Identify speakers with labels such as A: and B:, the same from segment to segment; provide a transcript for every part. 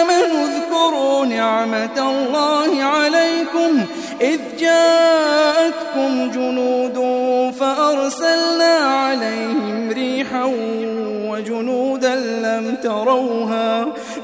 A: آمنوا اذكروا نعمة الله عليكم إذ جاءتكم جنود فأرسلنا عليهم ريحا وجنودا لم تروها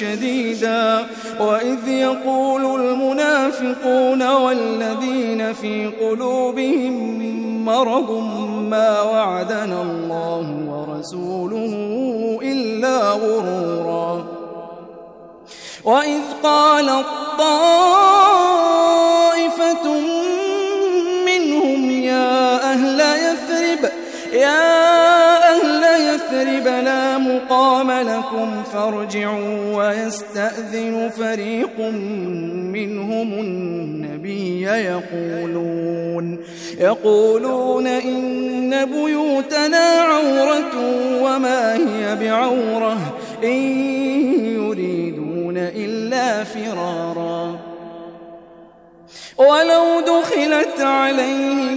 A: شديدا. وإذ يقول المنافقون والذين في قلوبهم مرض ما وعدنا الله ورسوله إلا غرورا. وإذ قال الطائفة منهم يا أهل يثرب يا يثرب لا مقام لكم فارجعوا ويستأذن فريق منهم النبي يقولون يقولون إن بيوتنا عورة وما هي بعورة إن يريدون إلا فرارا ولو دخلت عليهم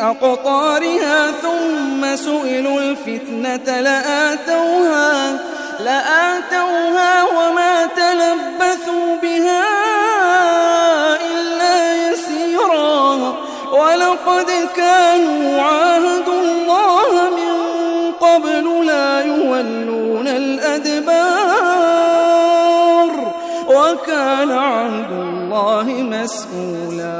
A: أقطارها ثم سئلوا الفتنة لآتوها لآتوها وما تلبثوا بها إلا يسيرا. ولقد كانوا عاهدوا الله من قبل لا يولون الأدبار وكان عهد الله مسؤولا.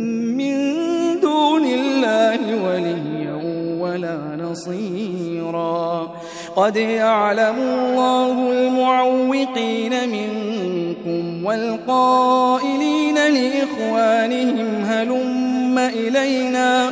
A: وليا ولا نصيرا. قد يعلم الله المعوقين منكم والقائلين لإخوانهم هلم إلينا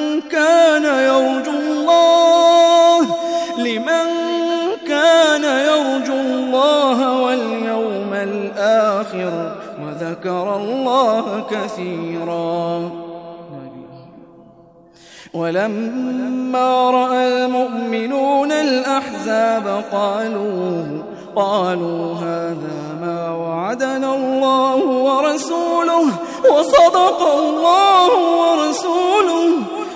A: كان يرجو الله لمن كان يرجو الله واليوم الآخر وذكر الله كثيرا. ولما رأى المؤمنون الأحزاب قالوا قالوا هذا ما وعدنا الله ورسوله وصدق الله ورسوله.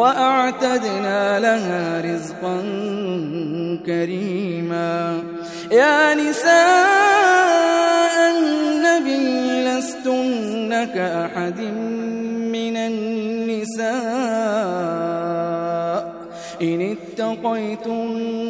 A: وأعتدنا لها رزقا كريما. يا نساء النبي لستن كأحد من النساء إن اتقيتن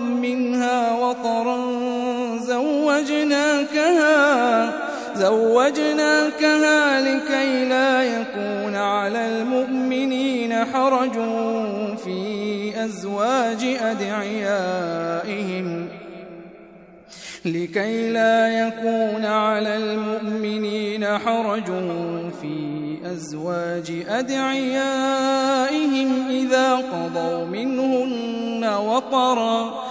A: منها وطرا زوجناكها زوجناكها لكي لا يكون على المؤمنين حرج في أزواج أدعيائهم. لكي لا يكون على المؤمنين حرج في أزواج أدعيائهم إذا قضوا منهن وطرا.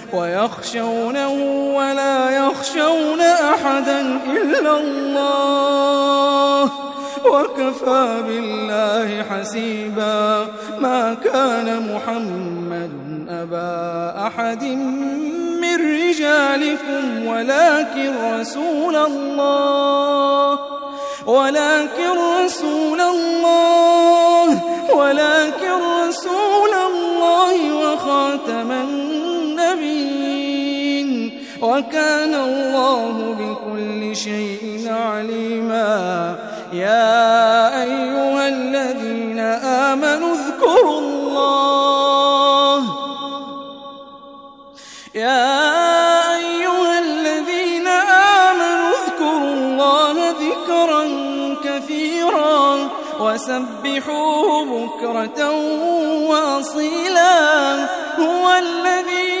A: ويخشونه ولا يخشون أحدا إلا الله. وكفى بالله حسيبا. ما كان محمد أبا أحد من رجالكم ولكن رسول الله. ولكن رسول الله. ولكن رسول الله وخاتم النبيين وكان الله بكل شيء عليما. يا أيها الذين آمنوا اذكروا الله. يا أيها الذين آمنوا اذكروا الله ذكرا كثيرا. وسبحوه بكرة وأصيلا. هو الذي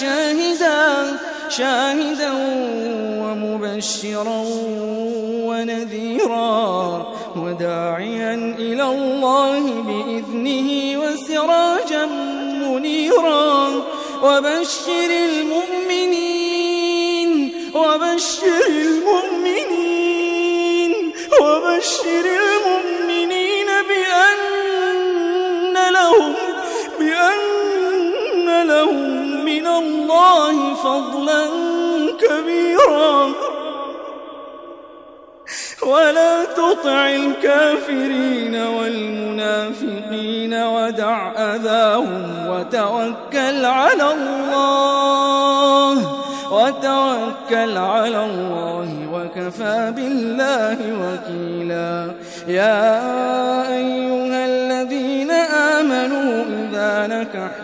A: شاهدا شاهدا ومبشرا ونذيرا وداعيا إلى الله بإذنه وسراجا منيرا. وبشر المؤمنين وبشر المؤمنين. الله فضلا كبيرا. ولا تطع الكافرين والمنافقين ودع أذاهم وتوكل على الله. وتوكل على الله وكفى بالله وكيلا. يا أيها الذين آمنوا إذا نكحتم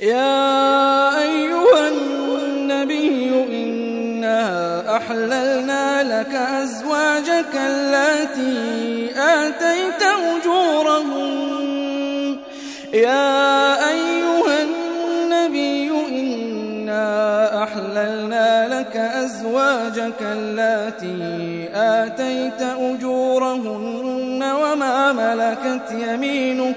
A: يا أيها النبي إنا أحللنا لك أزواجك التي آتيت أجورهن. يا أيها النبي إنا أحللنا لك أزواجك التي آتيت أجورهن وما ملكت يمينك.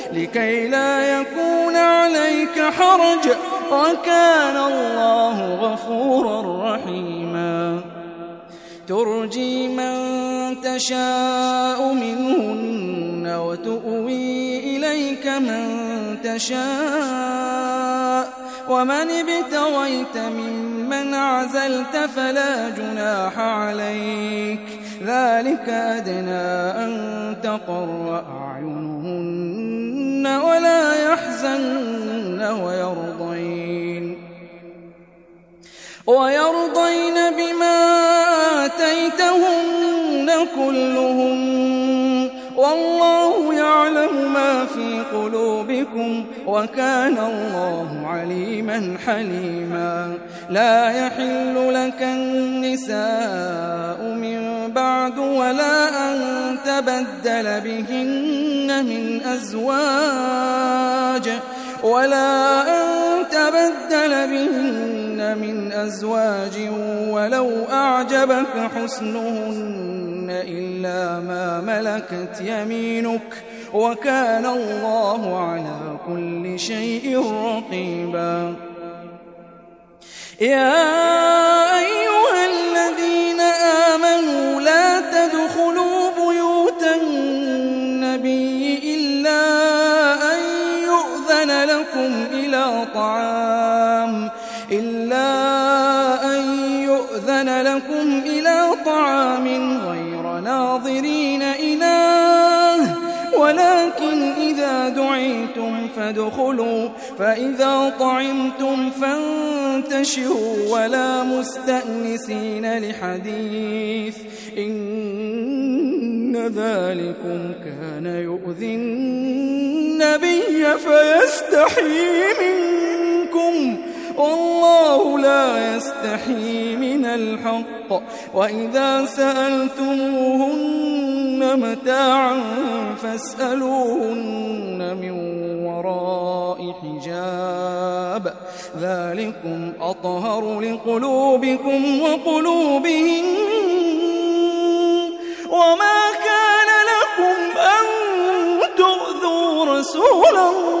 A: لكي لا يكون عليك حرج وكان الله غفورا رحيما. ترجي من تشاء منهن وتؤوي إليك من تشاء. ومن ابتغيت ممن عزلت فلا جناح عليك ذلك أدنى أن تقر أعينهن. ولا يحزن ويرضين. ويرضين بما آتيتهن كلهم. والله يعلم ما في قلوبكم وكان الله عليما حليما. لا يحل لك النساء من بعد ولا أن تبدل بهن من أزواج ولا أن تبدل بهن من أزواج ولو أعجبك حسنهن إلا ما ملكت يمينك وكان الله على كل شيء رقيبا. يا أيها الذين آمنوا لا تدخلوا بيوت النبي إلا أن يؤذن لكم إلى طعام إلا أن يؤذن لكم إلى طعام غير ناظرين إله ولكن إذا دعيتم فادخلوا فإذا طعمتم فانتشروا ولا مستأنسين لحديث إن ذلكم كان يؤذي النبي فيستحيي منكم والله لا يستحي من الحق. وإذا سألتموهن متاعا فاسألوهن من وراء حجاب. ذلكم أطهر لقلوبكم وقلوبهم وما كان لكم أن تؤذوا رسول الله.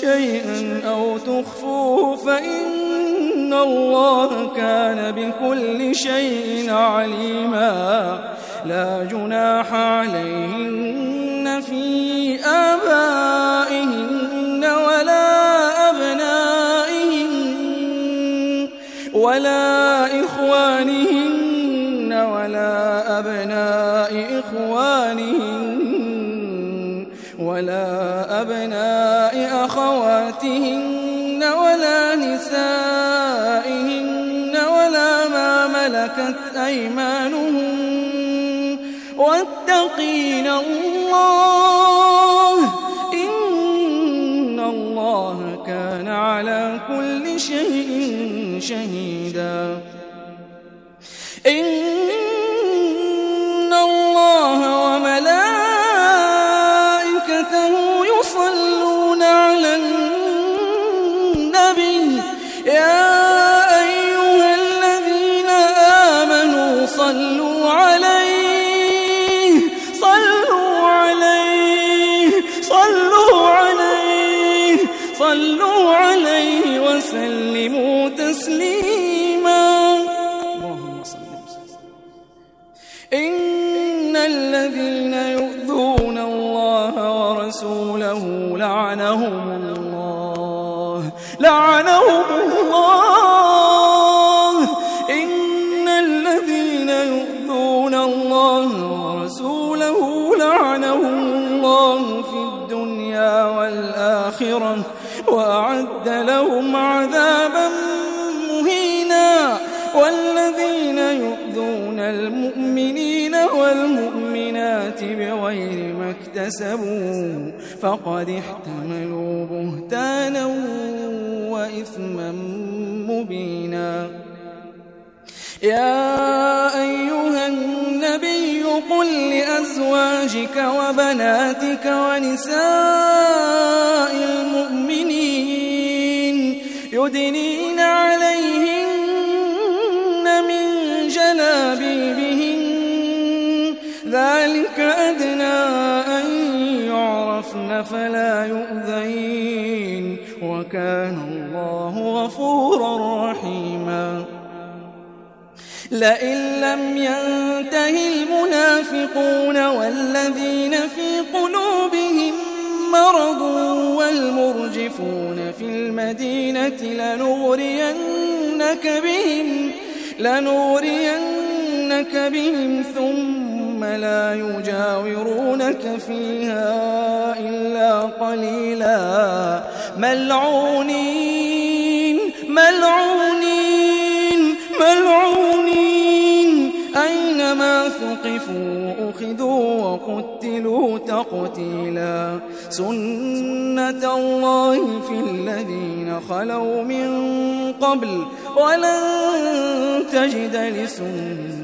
A: شيئا أو تخفوه فإن الله كان بكل شيء عليما. لا جناح عليهن في آبائهن ملكت أيمانهن واتقين الله إن الله كان على كل شيء شهيدا اكتسبوا فقد احتملوا بهتانا وإثما مبينا. يا أيها النبي قل لأزواجك وبناتك ونساء المؤمنين يدنين عليهن من جلابيبهن ذلك أدنى فلا يؤذين وكان الله غفورا رحيما لئن لم ينته المنافقون والذين في قلوبهم مرض والمرجفون في المدينة لنغرينك بهم لنغرينك بهم ثم لا يجاورونك فيها إلا قليلا. ملعونين ملعونين ملعونين. أينما ثقفوا أخذوا وقتلوا تقتيلا. سنة الله في الذين خلوا من قبل ولن تجد لسنة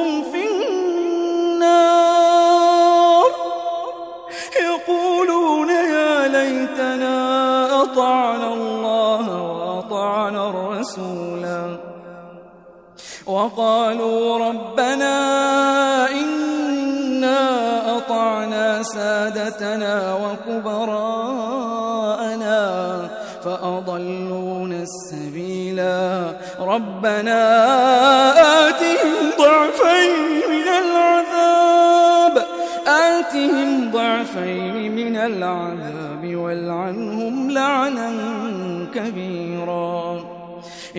A: أطعنا الله وأطعنا الرسولا وقالوا ربنا إنا أطعنا سادتنا وكبراءنا فأضلون السبيلا. ربنا آتهم ضعفين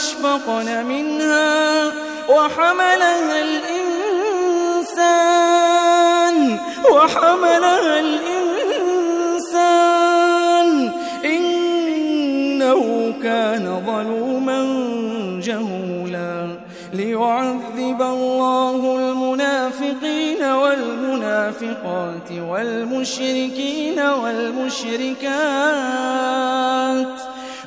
A: وأشفقن منها وحملها الإنسان وحملها الإنسان. إنه كان ظلوما جهولا ليعذب الله المنافقين والمنافقات والمشركين والمشركات.